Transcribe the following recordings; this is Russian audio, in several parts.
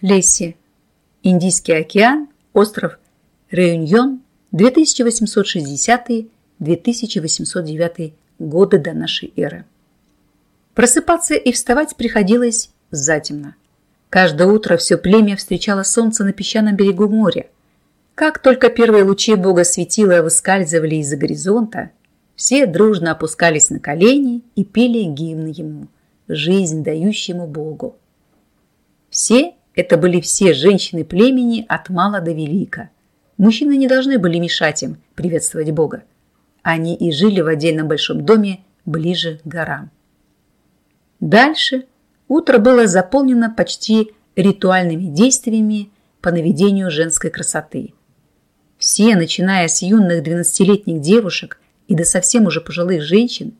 Лесси. Индийский океан. Остров Реюньон. 2860-2809 годы до нашей эры. Просыпаться и вставать приходилось затемно. Каждое утро все племя встречало солнце на песчаном берегу моря. Как только первые лучи бога светила выскальзывали из-за горизонта, все дружно опускались на колени и пели гимн ему, жизнь дающему богу. Все это были все женщины племени от мала до велика. Мужчины не должны были мешать им приветствовать бога. Они и жили в отдельном большом доме ближе к горам. Дальше утро было заполнено почти ритуальными действиями по наведению женской красоты. Все, начиная с юных 12-летних девушек и до совсем уже пожилых женщин,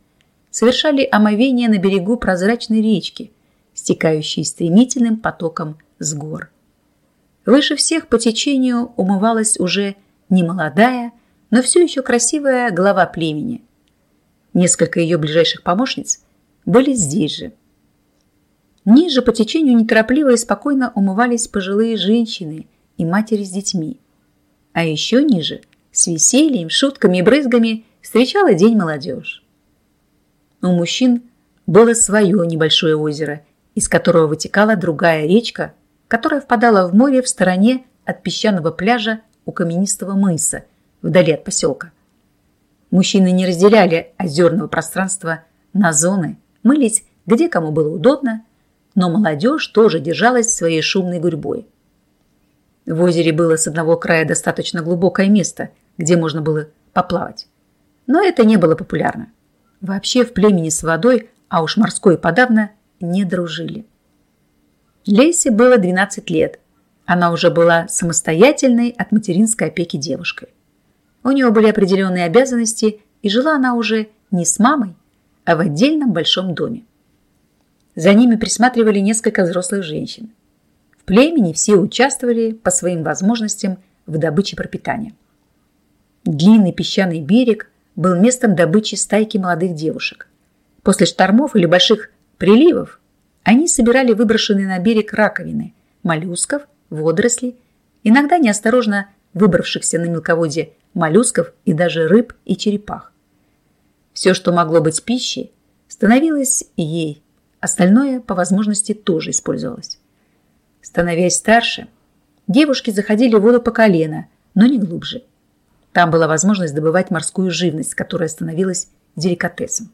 совершали омовение на берегу прозрачной речки, стекающей стремительным потоком с гор. Выше всех по течению умывалась уже немолодая, но все еще красивая глава племени. Несколько ее ближайших помощниц были здесь же. Ниже по течению неторопливо и спокойно умывались пожилые женщины и матери с детьми. А еще ниже, с весельем, шутками и брызгами, встречала день молодежь. У мужчин было свое небольшое озеро, из которого вытекала другая речка, которая впадала в море в стороне от песчаного пляжа у каменистого мыса, вдали от поселка. Мужчины не разделяли озерного пространства на зоны, мылись где кому было удобно, но молодежь тоже держалась своей шумной гурьбой. В озере было с одного края достаточно глубокое место, где можно было поплавать. Но это не было популярно. Вообще в племени с водой, а уж морской подавно, не дружили. Лейсе было 12 лет. Она уже была самостоятельной от материнской опеки девушкой. У нее были определенные обязанности, и жила она уже не с мамой, а в отдельном большом доме. За ними присматривали несколько взрослых женщин. В племени все участвовали по своим возможностям в добыче пропитания. Длинный песчаный берег был местом добычи стайки молодых девушек. После штормов или больших приливов они собирали выброшенные на берег раковины, моллюсков, водорослей, иногда неосторожно выбравшихся на мелководье моллюсков и даже рыб и черепах. Все, что могло быть пищей, становилось ей, остальное по возможности тоже использовалось. Становясь старше, девушки заходили в воду по колено, но не глубже. Там была возможность добывать морскую живность, которая становилась деликатесом.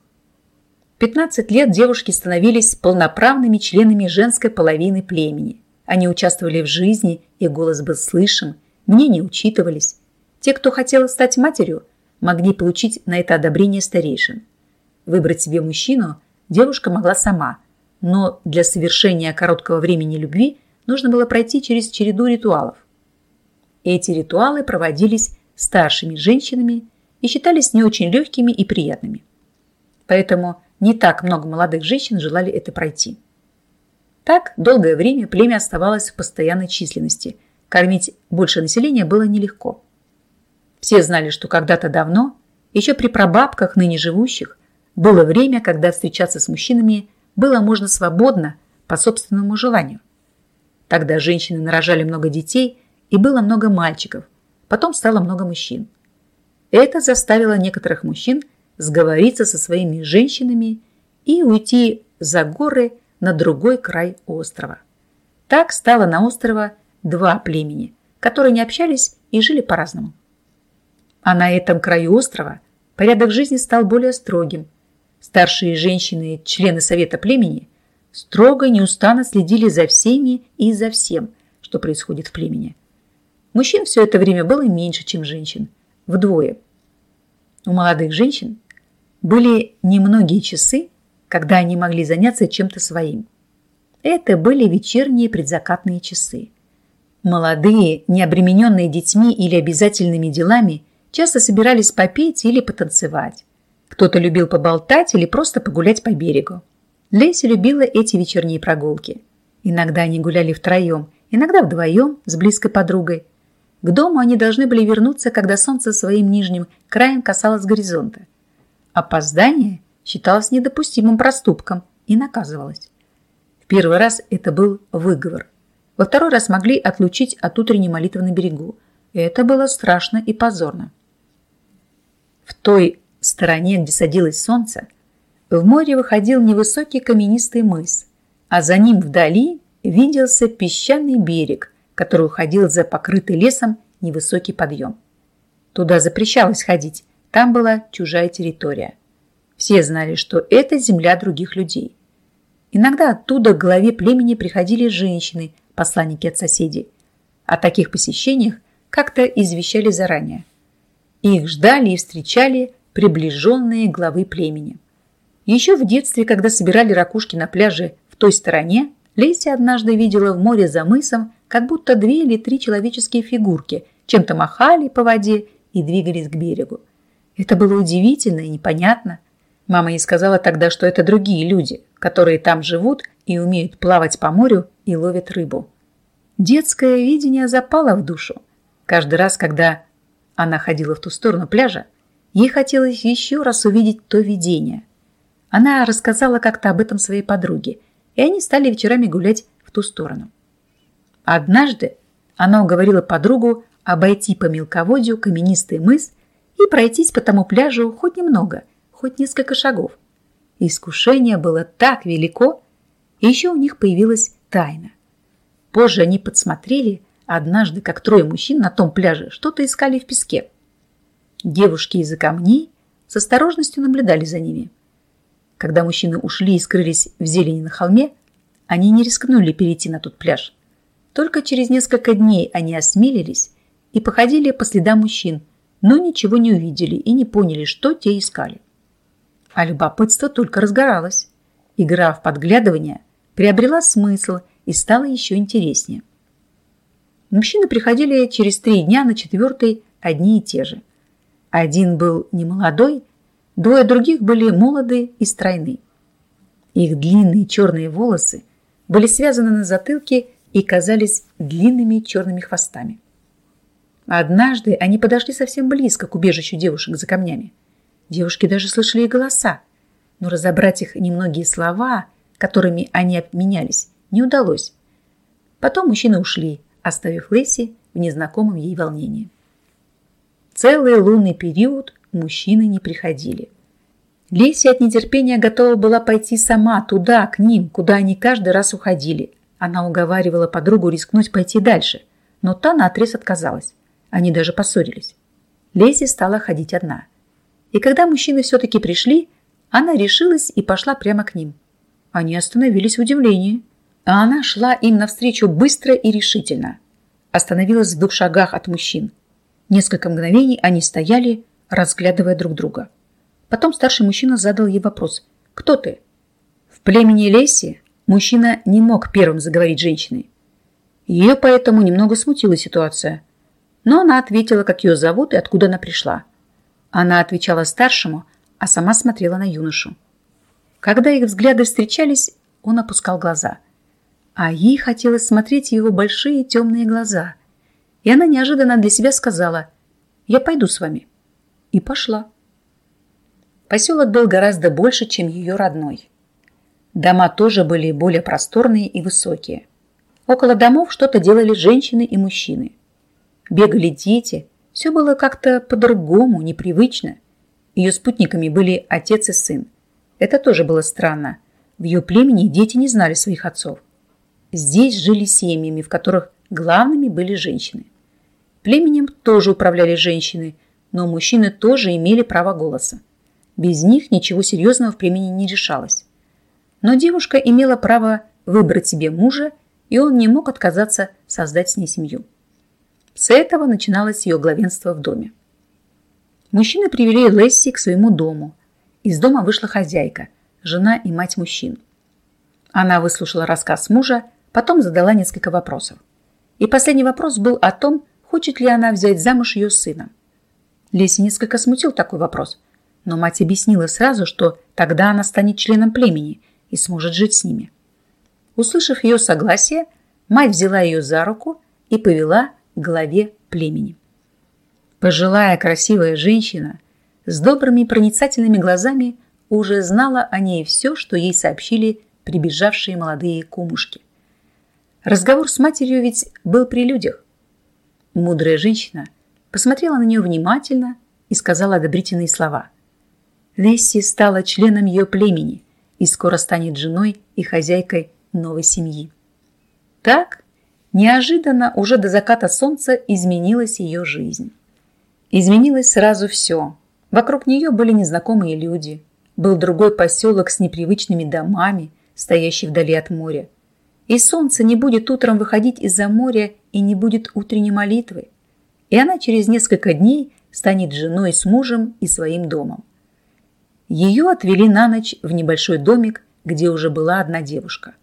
В 15 лет девушки становились полноправными членами женской половины племени. Они участвовали в жизни, их голос был слышен, мнения учитывались. Те, кто хотел стать матерью, могли получить на это одобрение старейшин. Выбрать себе мужчину девушка могла сама, но для совершения короткого времени любви нужно было пройти через череду ритуалов. Эти ритуалы проводились старшими женщинами и считались не очень легкими и приятными. Поэтому не так много молодых женщин желали это пройти. Так долгое время племя оставалось в постоянной численности. Кормить больше населения было нелегко. Все знали, что когда-то давно, еще при прабабках ныне живущих, было время, когда встречаться с мужчинами было можно свободно по собственному желанию. Тогда женщины нарожали много детей и было много мальчиков, потом стало много мужчин. Это заставило некоторых мужчин сговориться со своими женщинами и уйти за горы на другой край острова. Так стало на острова два племени, которые не общались и жили по-разному. А на этом краю острова порядок жизни стал более строгим. Старшие женщины, члены совета племени, строго и неустанно следили за всеми и за всем, что происходит в племени. Мужчин все это время было меньше, чем женщин. Вдвое. У молодых женщин были немногие часы, когда они могли заняться чем-то своим. Это были вечерние предзакатные часы. Молодые, не обремененные детьми или обязательными делами, часто собирались попеть или потанцевать. Кто-то любил поболтать или просто погулять по берегу. Леся любила эти вечерние прогулки. Иногда они гуляли втроем, иногда вдвоем с близкой подругой. К дому они должны были вернуться, когда солнце своим нижним краем касалось горизонта. Опоздание считалось недопустимым проступком и наказывалось. В первый раз это был выговор. во второй раз могли отлучить от утренней молитвы на берегу. Это было страшно и позорно. В той стороне, где садилось солнце, в море выходил невысокий каменистый мыс, а за ним вдали виделся песчаный берег, который уходил за покрытый лесом невысокий подъем. Туда запрещалось ходить, там была чужая территория. Все знали, что это земля других людей. Иногда оттуда к главе племени приходили женщины, посланники от соседей. О таких посещениях как-то извещали заранее. Их ждали и встречали приближенные главы племени. Еще в детстве, когда собирали ракушки на пляже в той стороне, Леся однажды видела в море за мысом как будто две или три человеческие фигурки чем-то махали по воде и двигались к берегу. Это было удивительно и непонятно. Мама ей сказала тогда, что это другие люди, которые там живут и умеют плавать по морю и ловят рыбу. Детское видение запало в душу. Каждый раз, когда она ходила в ту сторону пляжа, ей хотелось еще раз увидеть то видение. Она рассказала как-то об этом своей подруге, и они стали вечерами гулять в ту сторону. Однажды она уговорила подругу обойти по мелководью каменистый мыс и пройтись по тому пляжу хоть немного, хоть несколько шагов. Искушение было так велико, и еще у них появилась тайна. Позже они подсмотрели однажды, как трое мужчин на том пляже что-то искали в песке. Девушки из-за камней с осторожностью наблюдали за ними. Когда мужчины ушли и скрылись в зелени на холме, они не рискнули перейти на тот пляж. Только через несколько дней они осмелились и походили по следам мужчин, но ничего не увидели и не поняли, что те искали. А любопытство только разгоралось. Игра в подглядывание приобрела смысл и стала еще интереснее. Мужчины приходили через три дня на четвертый одни и те же. Один был немолодой, двое других были молоды и стройны. Их длинные черные волосы были связаны на затылке и казались длинными черными хвостами. Однажды они подошли совсем близко к убежищу девушек за камнями. Девушки даже слышали их голоса, но разобрать их немногие слова, которыми они обменялись, не удалось. Потом мужчины ушли, оставив Лесси в незнакомом ей волнении. Целый лунный период мужчины не приходили. Леся от нетерпения готова была пойти сама туда, к ним, куда они каждый раз уходили. Она уговаривала подругу рискнуть пойти дальше, но та наотрез отказалась. Они даже поссорились. Леся стала ходить одна. И когда мужчины все-таки пришли, она решилась и пошла прямо к ним. Они остановились в удивлении. А она шла им навстречу быстро и решительно. Остановилась в двух шагах от мужчин. Несколько мгновений они стояли, разглядывая друг друга. Потом старший мужчина задал ей вопрос. «Кто ты?» В племени Леси мужчина не мог первым заговорить женщиной. Ее поэтому немного смутила ситуация. Но она ответила, как ее зовут и откуда она пришла. Она отвечала старшему, а сама смотрела на юношу. Когда их взгляды встречались, он опускал глаза. А ей хотелось смотреть его большие темные глаза. И она неожиданно для себя сказала «Я пойду с вами». И пошла. Поселок был гораздо больше, чем ее родной. Дома тоже были более просторные и высокие. Около домов что-то делали женщины и мужчины. Бегали дети. Все было как-то по-другому, непривычно. Ее спутниками были отец и сын. Это тоже было странно. В ее племени дети не знали своих отцов. Здесь жили семьями, в которых главными были женщины. Племенем тоже управляли женщины, но мужчины тоже имели право голоса. Без них ничего серьезного в племени не решалось. Но девушка имела право выбрать себе мужа, и он не мог отказаться создать с ней семью. С этого начиналось ее главенство в доме. Мужчины привели Лесси к своему дому. Из дома вышла хозяйка, жена и мать мужчин. Она выслушала рассказ мужа, потом задала несколько вопросов. И последний вопрос был о том, хочет ли она взять замуж ее сына. Леси несколько смутил такой вопрос, но мать объяснила сразу, что тогда она станет членом племени и сможет жить с ними. Услышав ее согласие, мать взяла ее за руку и повела главе племени. Пожилая красивая женщина с добрыми проницательными глазами уже знала о ней все, что ей сообщили прибежавшие молодые кумушки. Разговор с матерью ведь был при людях. Мудрая женщина посмотрела на нее внимательно и сказала одобрительные слова. Лесси стала членом ее племени и скоро станет женой и хозяйкой новой семьи. Так, неожиданно, уже до заката солнца изменилась ее жизнь. Изменилось сразу все. Вокруг нее были незнакомые люди. Был другой поселок с непривычными домами, стоящий вдали от моря. И солнце не будет утром выходить из-за моря и не будет утренней молитвы. И она через несколько дней станет женой с мужем и своим домом. Ее отвели на ночь в небольшой домик, где уже была одна девушка.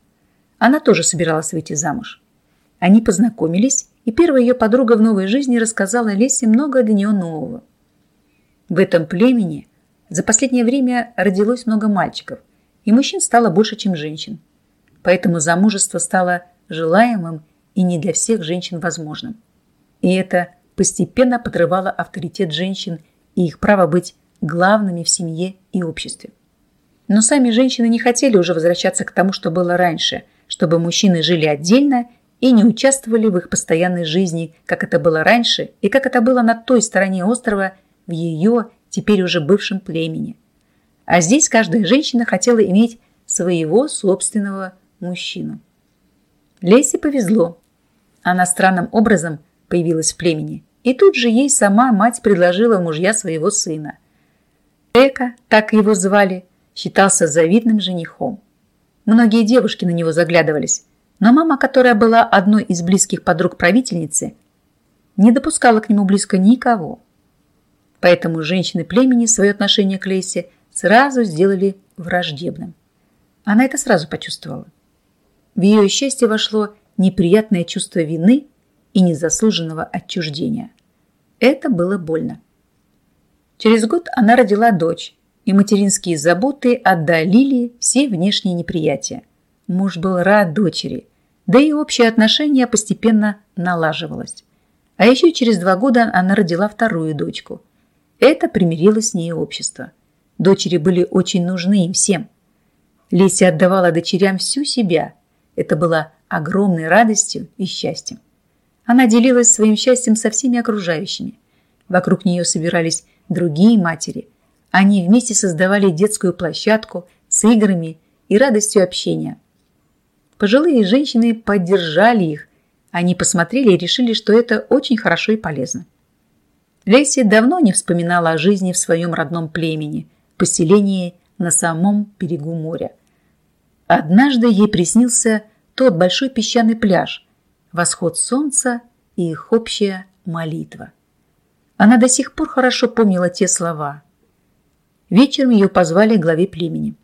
Она тоже собиралась выйти замуж. Они познакомились, и первая ее подруга в новой жизни рассказала Лесе много для нее нового. В этом племени за последнее время родилось много мальчиков, и мужчин стало больше, чем женщин. Поэтому замужество стало желаемым и не для всех женщин возможным. И это постепенно подрывало авторитет женщин и их право быть главными в семье и обществе. Но сами женщины не хотели уже возвращаться к тому, что было раньше, чтобы мужчины жили отдельно и не участвовали в их постоянной жизни, как это было раньше и как это было на той стороне острова в ее, теперь уже бывшем племени. А здесь каждая женщина хотела иметь своего собственного мужчину. Лесе повезло. Она странным образом появилась в племени, и тут же ей сама мать предложила мужья своего сына. Эка, так его звали, считался завидным женихом. Многие девушки на него заглядывались, но мама, которая была одной из близких подруг правительницы, не допускала к нему близко никого. Поэтому женщины племени свое отношение к Лейсе сразу сделали враждебным. Она это сразу почувствовала. В ее счастье вошло неприятное чувство вины и незаслуженного отчуждения. Это было больно. Через год она родила дочь, и материнские заботы отдалили все внешние неприятия. Муж был рад дочери, да и общее отношение постепенно налаживалось. А еще через два года она родила вторую дочку. Это примирило с ней общество. Дочери были очень нужны им всем. Леся отдавала дочерям всю себя. Это было огромной радостью и счастьем. Она делилась своим счастьем со всеми окружающими. Вокруг нее собирались другие матери. Они вместе создавали детскую площадку с играми и радостью общения. Пожилые женщины поддержали их. Они посмотрели и решили, что это очень хорошо и полезно. Леся давно не вспоминала о жизни в своем родном племени, поселении на самом берегу моря. Однажды ей приснился тот большой песчаный пляж, восход солнца и их общая молитва. Она до сих пор хорошо помнила те слова. Вечером ее позвали к главе племени.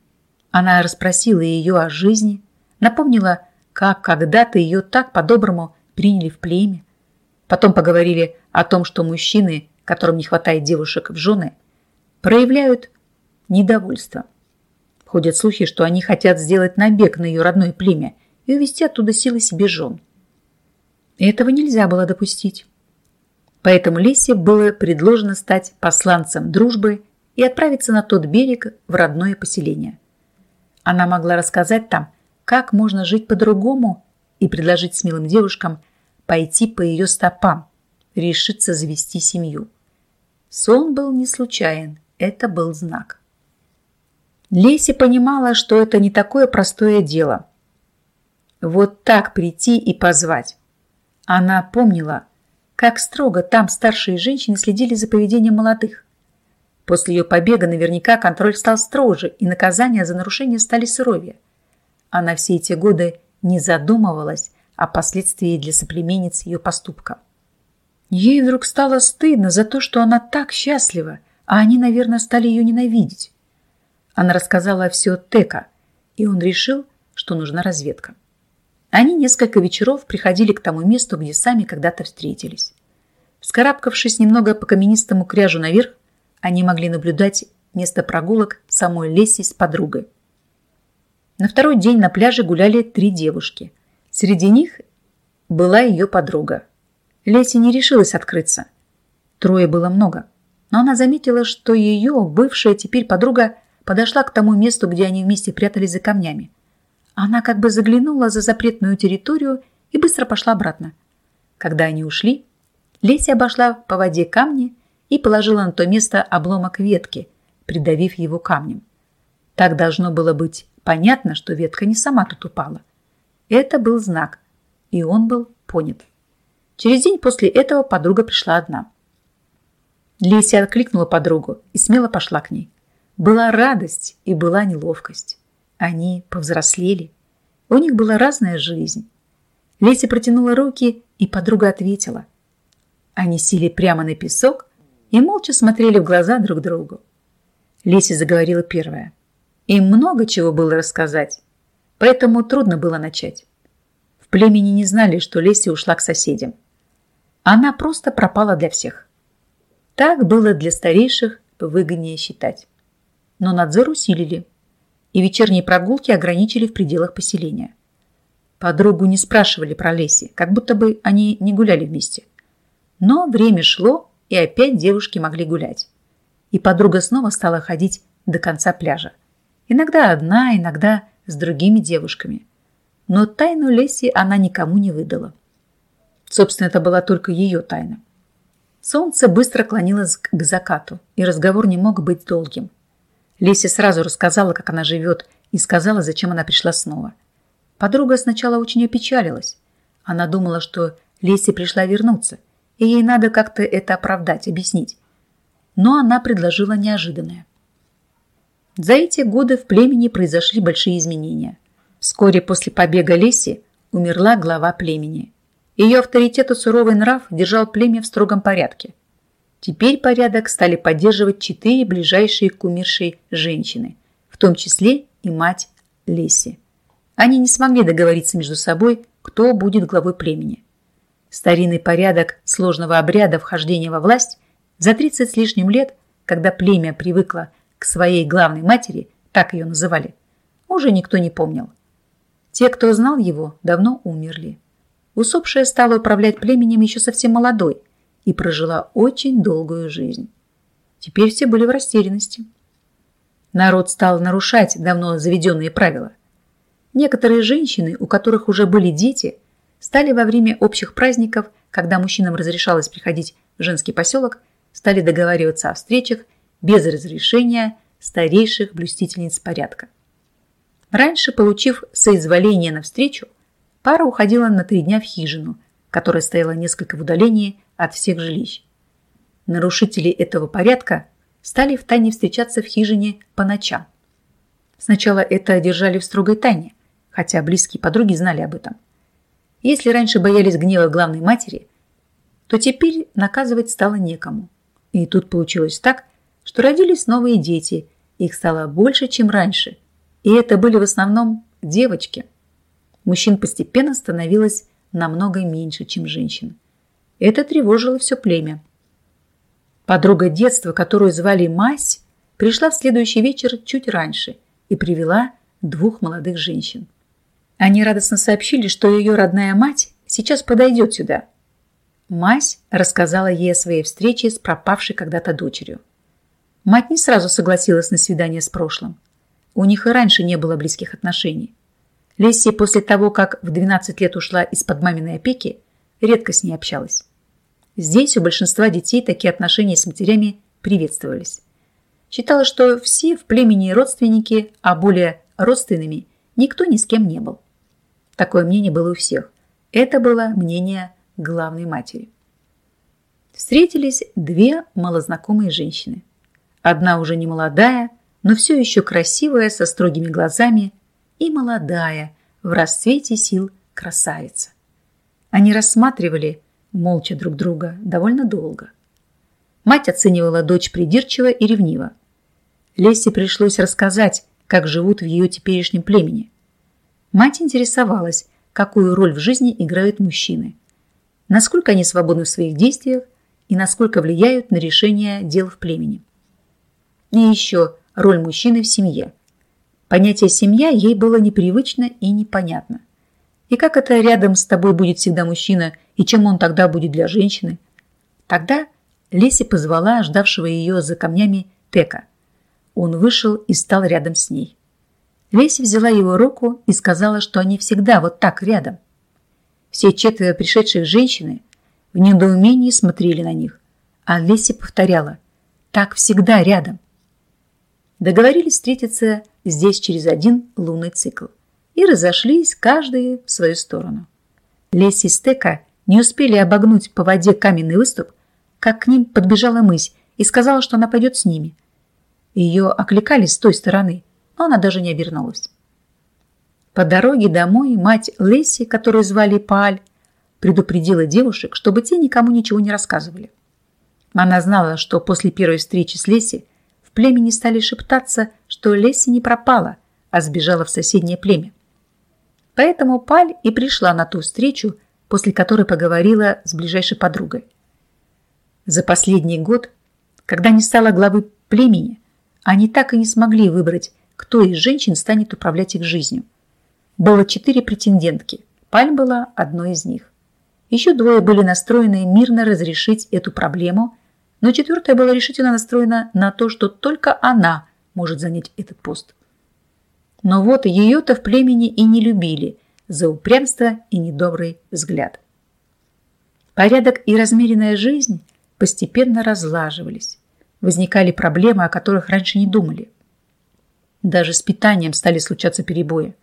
Она расспросила ее о жизни, напомнила, как когда-то ее так по-доброму приняли в племя. Потом поговорили о том, что мужчины, которым не хватает девушек в жены, проявляют недовольство. Ходят слухи, что они хотят сделать набег на ее родное племя и увезти оттуда силы себе жен. Этого нельзя было допустить. Поэтому Лесе было предложено стать посланцем дружбы и отправиться на тот берег в родное поселение. Она могла рассказать там, как можно жить по-другому и предложить смелым девушкам пойти по ее стопам, решиться завести семью. Сон был не случайен, это был знак. Леся понимала, что это не такое простое дело. Вот так прийти и позвать. Она помнила, как строго там старшие женщины следили за поведением молодых. После ее побега наверняка контроль стал строже, и наказания за нарушение стали суровее. Она все эти годы не задумывалась о последствии для соплеменниц ее поступка. Ей вдруг стало стыдно за то, что она так счастлива, а они, наверное, стали ее ненавидеть. Она рассказала все Тека, и он решил, что нужна разведка. Они несколько вечеров приходили к тому месту, где сами когда-то встретились. Вскарабкавшись немного по каменистому кряжу наверх, они могли наблюдать место прогулок самой Леси с подругой. На второй день на пляже гуляли три девушки. Среди них была ее подруга. Леси не решилась открыться. Трое было много. Но она заметила, что ее бывшая теперь подруга подошла к тому месту, где они вместе прятались за камнями. Она как бы заглянула за запретную территорию и быстро пошла обратно. Когда они ушли, Леся обошла по воде камни и положила на то место обломок ветки, придавив его камнем. Так должно было быть понятно, что ветка не сама тут упала. Это был знак, и он был понят. Через день после этого подруга пришла одна. Леся откликнула подругу и смело пошла к ней. Была радость и была неловкость. Они повзрослели. У них была разная жизнь. Леся протянула руки, и подруга ответила. Они сели прямо на песок и молча смотрели в глаза друг другу. Леся заговорила первая. Им много чего было рассказать, поэтому трудно было начать. В племени не знали, что Леся ушла к соседям. Она просто пропала для всех. Так было для старейших выгоднее считать. Но надзор усилили, и вечерние прогулки ограничили в пределах поселения. Подругу не спрашивали про Леси, как будто бы они не гуляли вместе. Но время шло, и опять девушки могли гулять. И подруга снова стала ходить до конца пляжа. Иногда одна, иногда с другими девушками. Но тайну Леси она никому не выдала. Собственно, это была только ее тайна. Солнце быстро клонилось к закату, и разговор не мог быть долгим. Леся сразу рассказала, как она живет, и сказала, зачем она пришла снова – Подруга сначала очень опечалилась. Она думала, что Леся пришла вернуться, и ей надо как-то это оправдать, объяснить. Но она предложила неожиданное. За эти годы в племени произошли большие изменения. Вскоре после побега Леси умерла глава племени. Ее авторитет и суровый нрав держал племя в строгом порядке. Теперь порядок стали поддерживать четыре ближайшие к умершей женщины, в том числе и мать Леси. Они не смогли договориться между собой, кто будет главой племени. Старинный порядок сложного обряда вхождения во власть за 30 с лишним лет, когда племя привыкло к своей главной матери, так ее называли, уже никто не помнил. Те, кто знал его, давно умерли. Усопшая стала управлять племенем еще совсем молодой и прожила очень долгую жизнь. Теперь все были в растерянности. Народ стал нарушать давно заведенные правила. Некоторые женщины, у которых уже были дети, стали во время общих праздников, когда мужчинам разрешалось приходить в женский поселок, стали договариваться о встречах без разрешения старейших блюстительниц порядка. Раньше, получив соизволение на встречу, пара уходила на три дня в хижину, которая стояла несколько в удалении от всех жилищ. Нарушители этого порядка стали в тайне встречаться в хижине по ночам. Сначала это держали в строгой тайне, хотя близкие подруги знали об этом. Если раньше боялись гнева главной матери, то теперь наказывать стало некому. И тут получилось так, что родились новые дети, их стало больше, чем раньше. И это были в основном девочки. Мужчин постепенно становилось намного меньше, чем женщин. Это тревожило все племя. Подруга детства, которую звали Мась, пришла в следующий вечер чуть раньше и привела двух молодых женщин. Они радостно сообщили, что ее родная мать сейчас подойдет сюда. Мась рассказала ей о своей встрече с пропавшей когда-то дочерью. Мать не сразу согласилась на свидание с прошлым. У них и раньше не было близких отношений. Лесси после того, как в 12 лет ушла из-под маминой опеки, редко с ней общалась. Здесь у большинства детей такие отношения с матерями приветствовались. Считала, что все в племени родственники, а более родственными никто ни с кем не был. Такое мнение было у всех. Это было мнение главной матери. Встретились две малознакомые женщины. Одна уже не молодая, но все еще красивая, со строгими глазами, и молодая, в расцвете сил красавица. Они рассматривали молча друг друга довольно долго. Мать оценивала дочь придирчиво и ревниво. Лесе пришлось рассказать, как живут в ее теперешнем племени – Мать интересовалась, какую роль в жизни играют мужчины, насколько они свободны в своих действиях и насколько влияют на решение дел в племени. И еще роль мужчины в семье. Понятие «семья» ей было непривычно и непонятно. И как это рядом с тобой будет всегда мужчина, и чем он тогда будет для женщины? Тогда Леся позвала ждавшего ее за камнями Тека. Он вышел и стал рядом с ней. Леся взяла его руку и сказала, что они всегда вот так рядом. Все четверо пришедших женщины в недоумении смотрели на них, а Леси повторяла «Так всегда рядом». Договорились встретиться здесь через один лунный цикл и разошлись каждый в свою сторону. Леси и Стека не успели обогнуть по воде каменный выступ, как к ним подбежала мысь и сказала, что она пойдет с ними. Ее окликали с той стороны, но она даже не обернулась. По дороге домой мать Лесси, которую звали Пааль, предупредила девушек, чтобы те никому ничего не рассказывали. Она знала, что после первой встречи с Лесси в племени стали шептаться, что Лесси не пропала, а сбежала в соседнее племя. Поэтому Паль и пришла на ту встречу, после которой поговорила с ближайшей подругой. За последний год, когда не стала главы племени, они так и не смогли выбрать, кто из женщин станет управлять их жизнью. Было четыре претендентки. Паль была одной из них. Еще двое были настроены мирно разрешить эту проблему, но четвертая была решительно настроена на то, что только она может занять этот пост. Но вот ее-то в племени и не любили за упрямство и недобрый взгляд. Порядок и размеренная жизнь постепенно разлаживались. Возникали проблемы, о которых раньше не думали. Даже с питанием стали случаться перебои.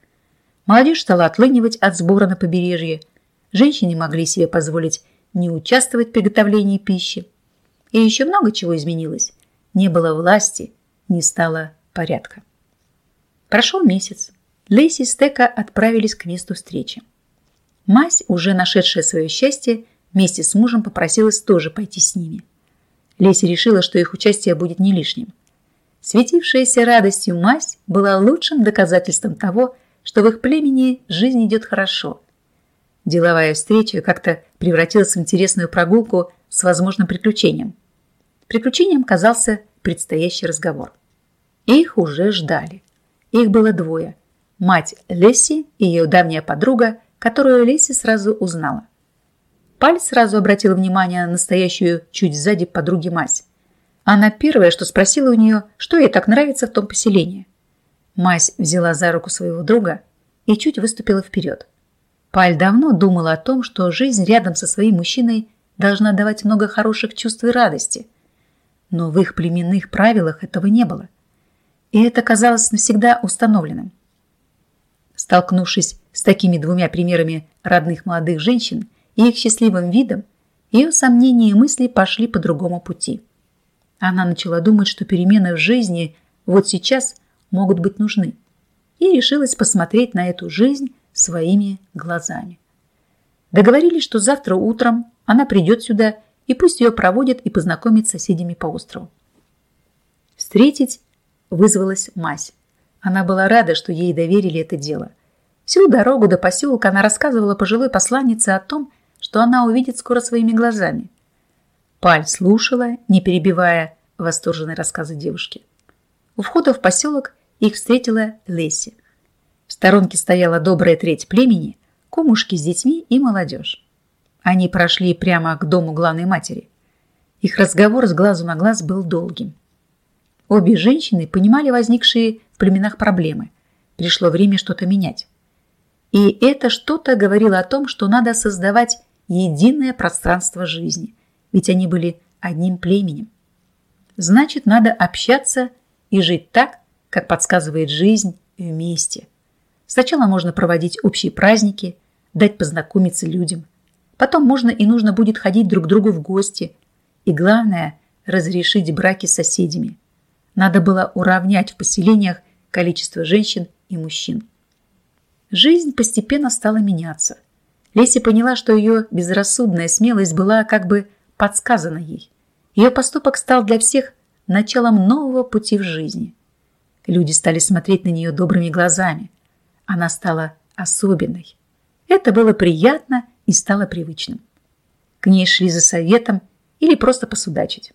Молодежь стала отлынивать от сбора на побережье – Женщины могли себе позволить не участвовать в приготовлении пищи. И еще много чего изменилось. Не было власти, не стало порядка. Прошел месяц. Лейси и Стека отправились к месту встречи. Мась, уже нашедшая свое счастье, вместе с мужем попросилась тоже пойти с ними. Леся решила, что их участие будет не лишним. Светившаяся радостью мась была лучшим доказательством того, что в их племени жизнь идет хорошо – Деловая встреча как-то превратилась в интересную прогулку с возможным приключением. Приключением казался предстоящий разговор. Их уже ждали. Их было двое. Мать Лесси и ее давняя подруга, которую Лесси сразу узнала. Паль сразу обратила внимание на настоящую чуть сзади подруги мать. Она первая, что спросила у нее, что ей так нравится в том поселении. Мась взяла за руку своего друга и чуть выступила вперед. Паль давно думала о том, что жизнь рядом со своим мужчиной должна давать много хороших чувств и радости. Но в их племенных правилах этого не было. И это казалось навсегда установленным. Столкнувшись с такими двумя примерами родных молодых женщин и их счастливым видом, ее сомнения и мысли пошли по другому пути. Она начала думать, что перемены в жизни вот сейчас могут быть нужны, и решилась посмотреть на эту жизнь своими глазами. Договорились, что завтра утром она придет сюда и пусть ее проводят и познакомит с соседями по острову. Встретить вызвалась мать. Она была рада, что ей доверили это дело. Всю дорогу до поселка она рассказывала пожилой посланнице о том, что она увидит скоро своими глазами. Паль слушала, не перебивая восторженные рассказы девушки. У входа в поселок их встретила Лесси. В сторонке стояла добрая треть племени, кумушки с детьми и молодежь. Они прошли прямо к дому главной матери. Их разговор с глазу на глаз был долгим. Обе женщины понимали возникшие в племенах проблемы. Пришло время что-то менять. И это что-то говорило о том, что надо создавать единое пространство жизни, ведь они были одним племенем. Значит, надо общаться и жить так, как подсказывает жизнь вместе – Сначала можно проводить общие праздники, дать познакомиться людям. Потом можно и нужно будет ходить друг к другу в гости. И главное – разрешить браки с соседями. Надо было уравнять в поселениях количество женщин и мужчин. Жизнь постепенно стала меняться. Леся поняла, что ее безрассудная смелость была как бы подсказана ей. Ее поступок стал для всех началом нового пути в жизни. Люди стали смотреть на нее добрыми глазами. Она стала особенной. Это было приятно и стало привычным. К ней шли за советом или просто посудачить.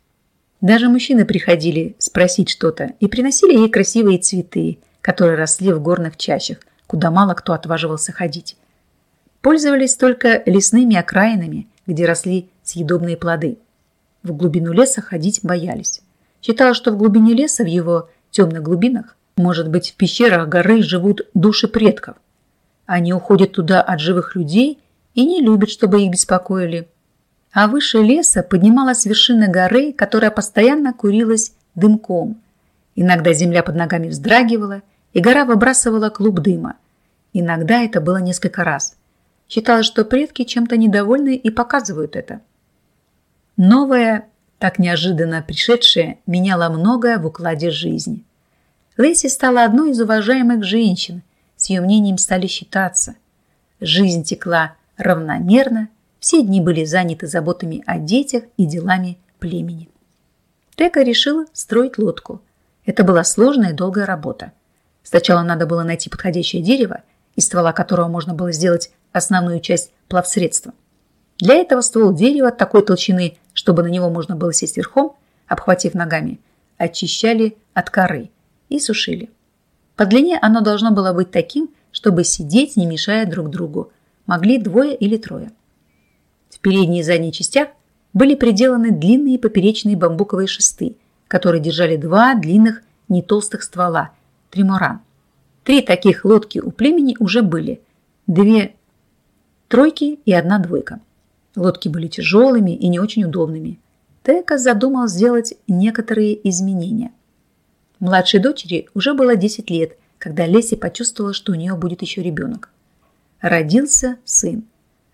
Даже мужчины приходили спросить что-то и приносили ей красивые цветы, которые росли в горных чащах, куда мало кто отваживался ходить. Пользовались только лесными окраинами, где росли съедобные плоды. В глубину леса ходить боялись. Считалось, что в глубине леса, в его темных глубинах, может быть, в пещерах горы живут души предков. Они уходят туда от живых людей и не любят, чтобы их беспокоили. А выше леса поднималась вершина горы, которая постоянно курилась дымком. Иногда земля под ногами вздрагивала, и гора выбрасывала клуб дыма. Иногда это было несколько раз. Считалось, что предки чем-то недовольны и показывают это. Новое, так неожиданно пришедшее, меняло многое в укладе жизни. Лэйси стала одной из уважаемых женщин, с ее мнением стали считаться. Жизнь текла равномерно, все дни были заняты заботами о детях и делами племени. Тека решила строить лодку. Это была сложная и долгая работа. Сначала надо было найти подходящее дерево, из ствола которого можно было сделать основную часть плавсредства. Для этого ствол дерева такой толщины, чтобы на него можно было сесть верхом, обхватив ногами, очищали от коры и сушили. По длине оно должно было быть таким, чтобы сидеть, не мешая друг другу. Могли двое или трое. В передней и задней частях были приделаны длинные поперечные бамбуковые шесты, которые держали два длинных не толстых ствола – триморан. Три таких лодки у племени уже были. Две тройки и одна двойка. Лодки были тяжелыми и не очень удобными. Тека задумал сделать некоторые изменения. Младшей дочери уже было 10 лет, когда Леси почувствовала, что у нее будет еще ребенок. Родился сын.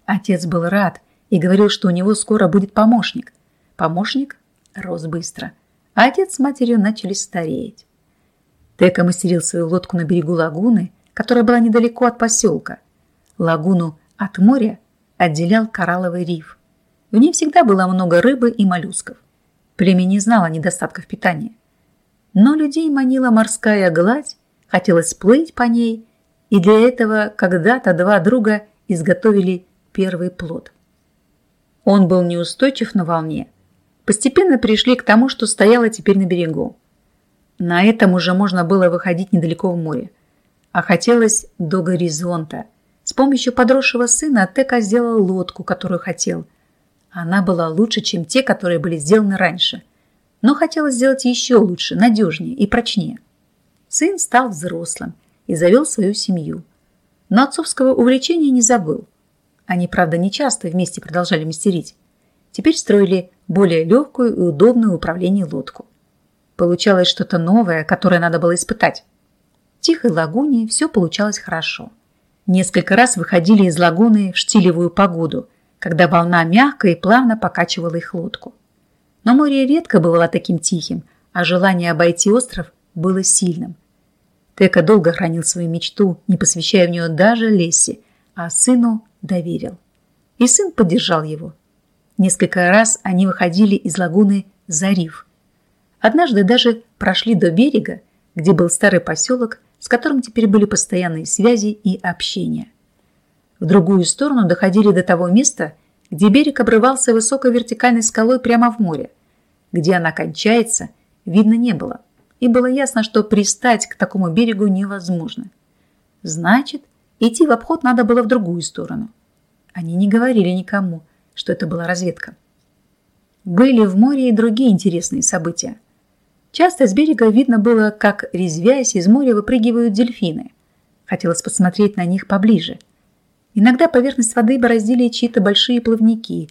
Отец был рад и говорил, что у него скоро будет помощник. Помощник рос быстро, а отец с матерью начали стареть. Тека мастерил свою лодку на берегу лагуны, которая была недалеко от поселка. Лагуну от моря отделял коралловый риф. В ней всегда было много рыбы и моллюсков. Племя не знало недостатков питания. Но людей манила морская гладь, хотелось плыть по ней, и для этого когда-то два друга изготовили первый плод. Он был неустойчив на волне. Постепенно пришли к тому, что стояло теперь на берегу. На этом уже можно было выходить недалеко в море. А хотелось до горизонта. С помощью подросшего сына Тека сделал лодку, которую хотел. Она была лучше, чем те, которые были сделаны раньше. Но хотелось сделать еще лучше, надежнее и прочнее. Сын стал взрослым и завел свою семью. Но отцовского увлечения не забыл. Они, правда, не часто вместе продолжали мастерить. Теперь строили более легкую и удобную управление лодку. Получалось что-то новое, которое надо было испытать. В тихой лагуне все получалось хорошо. Несколько раз выходили из лагуны в штилевую погоду, когда волна мягко и плавно покачивала их лодку. Но море редко бывало таким тихим, а желание обойти остров было сильным. Тека долго хранил свою мечту, не посвящая в нее даже Лесси, а сыну доверил. И сын поддержал его. Несколько раз они выходили из лагуны за риф, Однажды даже прошли до берега, где был старый поселок, с которым теперь были постоянные связи и общение. В другую сторону доходили до того места, где берег обрывался высокой вертикальной скалой прямо в море. Где она кончается, видно не было, и было ясно, что пристать к такому берегу невозможно. Значит, идти в обход надо было в другую сторону. Они не говорили никому, что это была разведка. Были в море и другие интересные события – Часто с берега видно было, как, резвясь из моря, выпрыгивают дельфины. Хотелось посмотреть на них поближе. Иногда поверхность воды бороздили чьи-то большие плавники.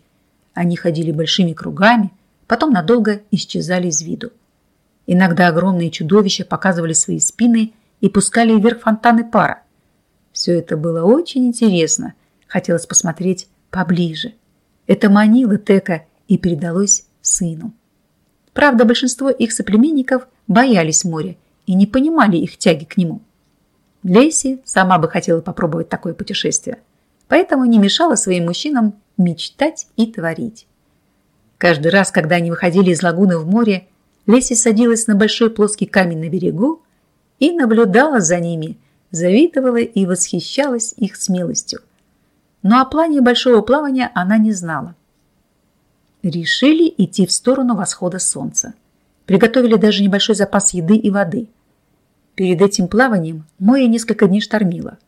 Они ходили большими кругами, потом надолго исчезали из виду. Иногда огромные чудовища показывали свои спины и пускали вверх фонтаны пара. Все это было очень интересно. Хотелось посмотреть поближе. Это манило Тека и передалось сыну. Правда, большинство их соплеменников боялись моря и не понимали их тяги к нему. Леси сама бы хотела попробовать такое путешествие, поэтому не мешала своим мужчинам мечтать и творить. Каждый раз, когда они выходили из лагуны в море, Леси садилась на большой плоский камень на берегу и наблюдала за ними, завидовала и восхищалась их смелостью. Но о плане большого плавания она не знала решили идти в сторону восхода солнца. Приготовили даже небольшой запас еды и воды. Перед этим плаванием море несколько дней штормило.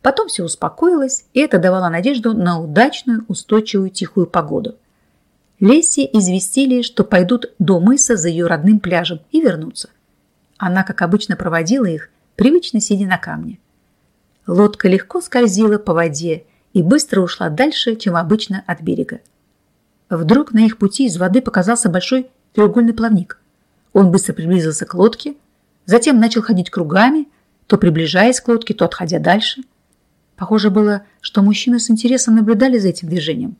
Потом все успокоилось, и это давало надежду на удачную, устойчивую, тихую погоду. Лесси известили, что пойдут до мыса за ее родным пляжем и вернутся. Она, как обычно, проводила их, привычно сидя на камне. Лодка легко скользила по воде, и быстро ушла дальше, чем обычно от берега. Вдруг на их пути из воды показался большой треугольный плавник. Он быстро приблизился к лодке, затем начал ходить кругами, то приближаясь к лодке, то отходя дальше. Похоже было, что мужчины с интересом наблюдали за этим движением.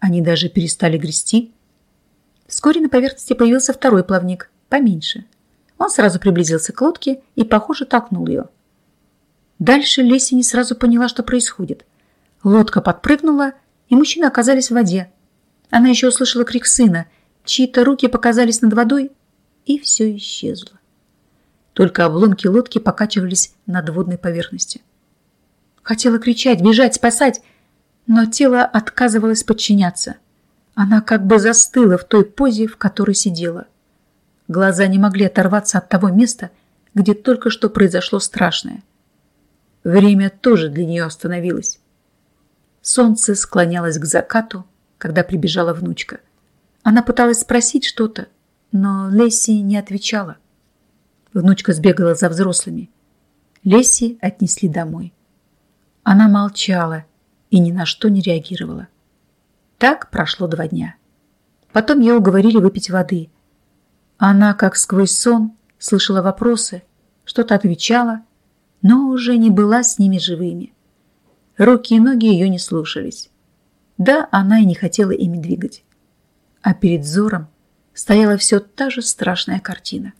Они даже перестали грести. Вскоре на поверхности появился второй плавник, поменьше. Он сразу приблизился к лодке и, похоже, толкнул ее. Дальше Леси не сразу поняла, что происходит. Лодка подпрыгнула, и мужчины оказались в воде. Она еще услышала крик сына, чьи-то руки показались над водой, и все исчезло. Только обломки лодки покачивались над водной поверхностью. Хотела кричать, бежать, спасать, но тело отказывалось подчиняться. Она как бы застыла в той позе, в которой сидела. Глаза не могли оторваться от того места, где только что произошло страшное. Время тоже для нее остановилось. Солнце склонялось к закату, когда прибежала внучка. Она пыталась спросить что-то, но Лесси не отвечала. Внучка сбегала за взрослыми. Лесси отнесли домой. Она молчала и ни на что не реагировала. Так прошло два дня. Потом ее уговорили выпить воды. Она, как сквозь сон, слышала вопросы, что-то отвечала, но уже не была с ними живыми. Руки и ноги ее не слушались. Да, она и не хотела ими двигать. А перед взором стояла все та же страшная картина.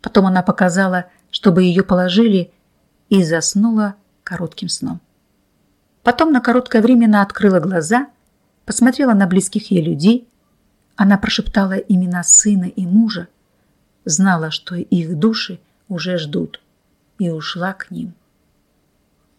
Потом она показала, чтобы ее положили, и заснула коротким сном. Потом на короткое время она открыла глаза, посмотрела на близких ей людей. Она прошептала имена сына и мужа, знала, что их души уже ждут, и ушла к ним.